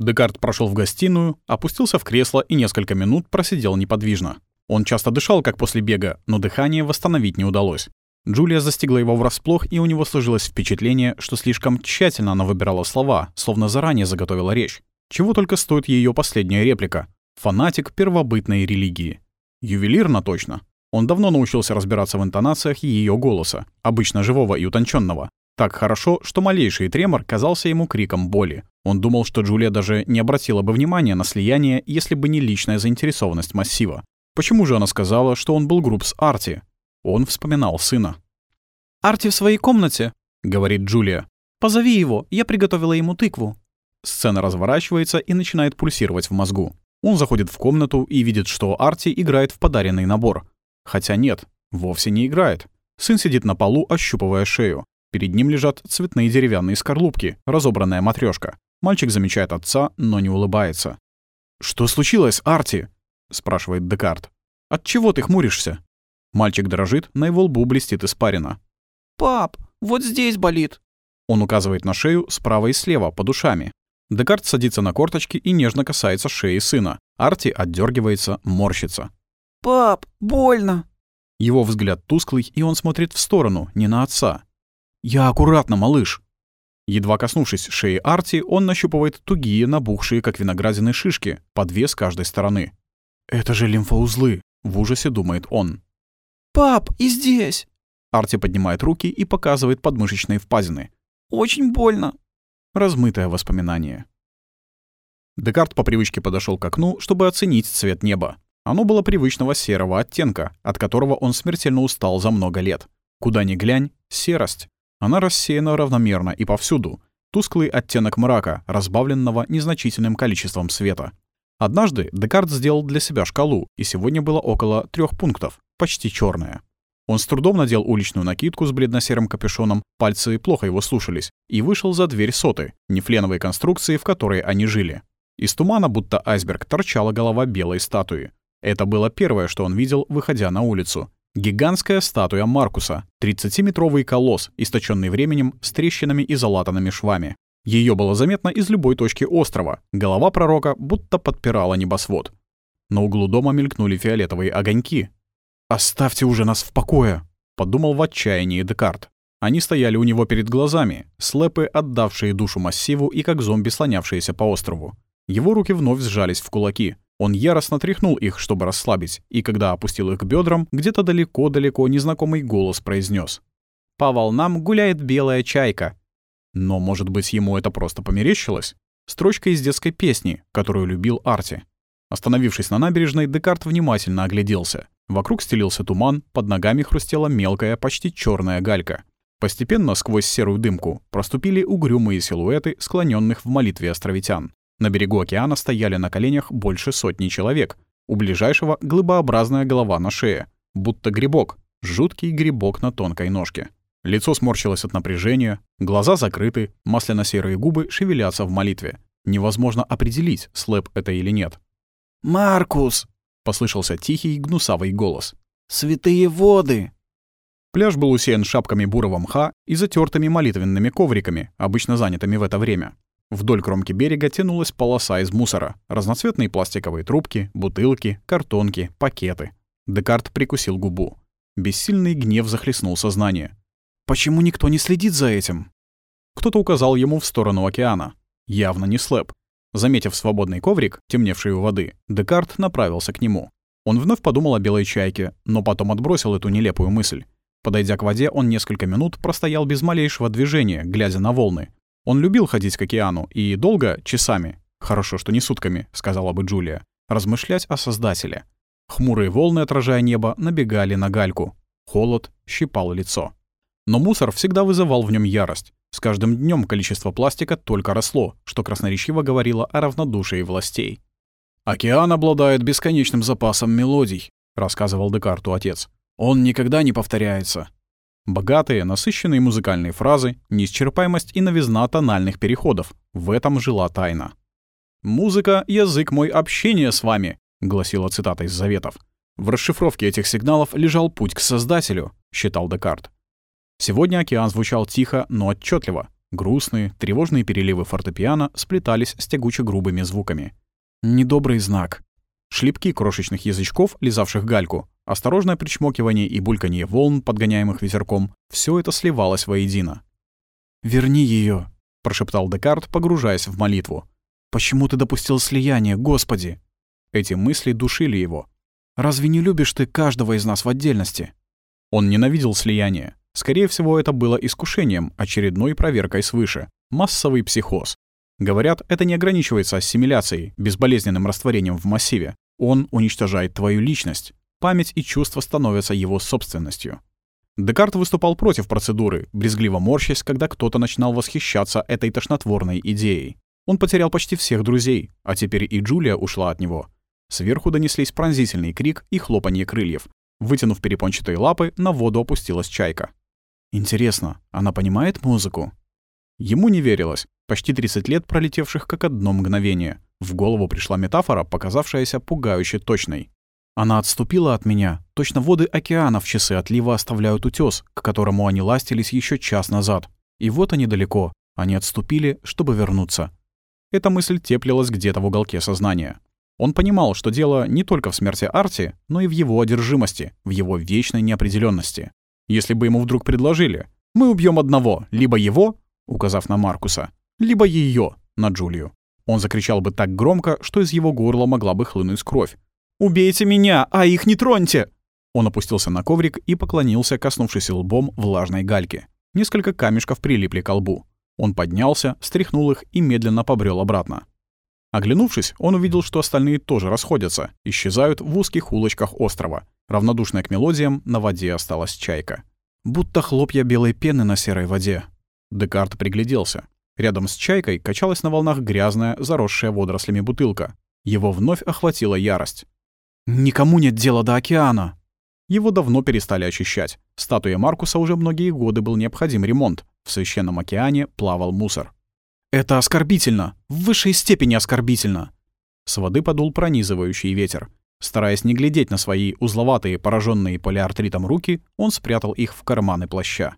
Декарт прошел в гостиную, опустился в кресло и несколько минут просидел неподвижно. Он часто дышал, как после бега, но дыхание восстановить не удалось. Джулия застигла его врасплох, и у него сложилось впечатление, что слишком тщательно она выбирала слова, словно заранее заготовила речь. Чего только стоит ее последняя реплика. Фанатик первобытной религии. Ювелирно точно. Он давно научился разбираться в интонациях ее голоса, обычно живого и утонченного. Так хорошо, что малейший тремор казался ему криком боли. Он думал, что Джулия даже не обратила бы внимания на слияние, если бы не личная заинтересованность массива. Почему же она сказала, что он был груб с Арти? Он вспоминал сына. «Арти в своей комнате», — говорит Джулия. «Позови его, я приготовила ему тыкву». Сцена разворачивается и начинает пульсировать в мозгу. Он заходит в комнату и видит, что Арти играет в подаренный набор. Хотя нет, вовсе не играет. Сын сидит на полу, ощупывая шею. Перед ним лежат цветные деревянные скорлупки, разобранная матрешка. Мальчик замечает отца, но не улыбается. «Что случилось, Арти?» — спрашивает Декарт. «От чего ты хмуришься?» Мальчик дрожит, на его лбу блестит испарина. «Пап, вот здесь болит». Он указывает на шею справа и слева, под ушами. Декарт садится на корточки и нежно касается шеи сына. Арти отдергивается, морщится. «Пап, больно!» Его взгляд тусклый, и он смотрит в сторону, не на отца. «Я аккуратно, малыш!» Едва коснувшись шеи Арти, он нащупывает тугие, набухшие, как виноградины шишки, по две с каждой стороны. «Это же лимфоузлы!» — в ужасе думает он. «Пап, и здесь!» Арти поднимает руки и показывает подмышечные впадины. «Очень больно!» Размытое воспоминание. Декарт по привычке подошел к окну, чтобы оценить цвет неба. Оно было привычного серого оттенка, от которого он смертельно устал за много лет. Куда ни глянь — серость. Она рассеяна равномерно и повсюду. Тусклый оттенок мрака, разбавленного незначительным количеством света. Однажды Декарт сделал для себя шкалу, и сегодня было около трех пунктов, почти черная. Он с трудом надел уличную накидку с бледно-серым капюшоном, пальцы плохо его слушались, и вышел за дверь соты, нефленовой конструкции, в которой они жили. Из тумана, будто айсберг, торчала голова белой статуи. Это было первое, что он видел, выходя на улицу. Гигантская статуя Маркуса, 30-метровый колосс, источенный временем, с трещинами и залатанными швами. Ее было заметно из любой точки острова. Голова пророка будто подпирала небосвод. На углу дома мелькнули фиолетовые огоньки. «Оставьте уже нас в покое!» — подумал в отчаянии Декарт. Они стояли у него перед глазами, слепы, отдавшие душу массиву и как зомби слонявшиеся по острову. Его руки вновь сжались в кулаки. Он яростно тряхнул их, чтобы расслабить, и когда опустил их к бедрам, где-то далеко-далеко незнакомый голос произнес: «По волнам гуляет белая чайка». Но, может быть, ему это просто померещилось? Строчка из детской песни, которую любил Арти. Остановившись на набережной, Декарт внимательно огляделся. Вокруг стелился туман, под ногами хрустела мелкая, почти черная галька. Постепенно сквозь серую дымку проступили угрюмые силуэты склоненных в молитве островитян. На берегу океана стояли на коленях больше сотни человек. У ближайшего глыбообразная голова на шее. Будто грибок. Жуткий грибок на тонкой ножке. Лицо сморщилось от напряжения, глаза закрыты, масляно-серые губы шевелятся в молитве. Невозможно определить, слэп это или нет. «Маркус!» — послышался тихий гнусавый голос. «Святые воды!» Пляж был усеян шапками бурого мха и затертыми молитвенными ковриками, обычно занятыми в это время. Вдоль кромки берега тянулась полоса из мусора. Разноцветные пластиковые трубки, бутылки, картонки, пакеты. Декарт прикусил губу. Бессильный гнев захлестнул сознание. Почему никто не следит за этим? Кто-то указал ему в сторону океана. Явно не слэп. Заметив свободный коврик, темневший у воды, Декарт направился к нему. Он вновь подумал о белой чайке, но потом отбросил эту нелепую мысль. Подойдя к воде, он несколько минут простоял без малейшего движения, глядя на волны, он любил ходить к океану и долго, часами, хорошо, что не сутками, сказала бы Джулия, размышлять о Создателе. Хмурые волны, отражая небо, набегали на гальку. Холод щипал лицо. Но мусор всегда вызывал в нем ярость. С каждым днем количество пластика только росло, что красноречиво говорило о равнодушии властей. «Океан обладает бесконечным запасом мелодий», — рассказывал Декарту отец. «Он никогда не повторяется. Богатые, насыщенные музыкальные фразы, неисчерпаемость и новизна тональных переходов. В этом жила тайна. «Музыка — язык мой общения с вами», — гласила цитата из Заветов. «В расшифровке этих сигналов лежал путь к Создателю», — считал Декарт. Сегодня океан звучал тихо, но отчетливо. Грустные, тревожные переливы фортепиано сплетались с тягуче-грубыми звуками. Недобрый знак. Шлепки крошечных язычков, лизавших гальку, осторожное причмокивание и бульканье волн, подгоняемых ветерком — все это сливалось воедино. «Верни ее, прошептал Декарт, погружаясь в молитву. «Почему ты допустил слияние, Господи?» Эти мысли душили его. «Разве не любишь ты каждого из нас в отдельности?» Он ненавидел слияние. Скорее всего, это было искушением, очередной проверкой свыше. Массовый психоз. Говорят, это не ограничивается ассимиляцией, безболезненным растворением в массиве. Он уничтожает твою личность. Память и чувства становятся его собственностью. Декарт выступал против процедуры, брезгливо морщась, когда кто-то начинал восхищаться этой тошнотворной идеей. Он потерял почти всех друзей, а теперь и Джулия ушла от него. Сверху донеслись пронзительный крик и хлопанье крыльев. Вытянув перепончатые лапы, на воду опустилась чайка. Интересно, она понимает музыку? Ему не верилось. Почти 30 лет пролетевших как одно мгновение. В голову пришла метафора, показавшаяся пугающе точной. Она отступила от меня. Точно воды океана в часы отлива оставляют утес, к которому они ластились еще час назад. И вот они далеко. Они отступили, чтобы вернуться. Эта мысль теплилась где-то в уголке сознания. Он понимал, что дело не только в смерти Арти, но и в его одержимости, в его вечной неопределенности. Если бы ему вдруг предложили «Мы убьем одного, либо его», указав на Маркуса, либо ее на Джулию. Он закричал бы так громко, что из его горла могла бы хлынуть кровь. «Убейте меня, а их не троньте!» Он опустился на коврик и поклонился, коснувшись лбом влажной гальки. Несколько камешков прилипли к лбу. Он поднялся, стряхнул их и медленно побрел обратно. Оглянувшись, он увидел, что остальные тоже расходятся, исчезают в узких улочках острова. Равнодушная к мелодиям, на воде осталась чайка. Будто хлопья белой пены на серой воде. Декарт пригляделся. Рядом с чайкой качалась на волнах грязная, заросшая водорослями бутылка. Его вновь охватила ярость. «Никому нет дела до океана!» Его давно перестали очищать. Статуе Маркуса уже многие годы был необходим ремонт. В священном океане плавал мусор. «Это оскорбительно! В высшей степени оскорбительно!» С воды подул пронизывающий ветер. Стараясь не глядеть на свои узловатые, пораженные полиартритом руки, он спрятал их в карманы плаща.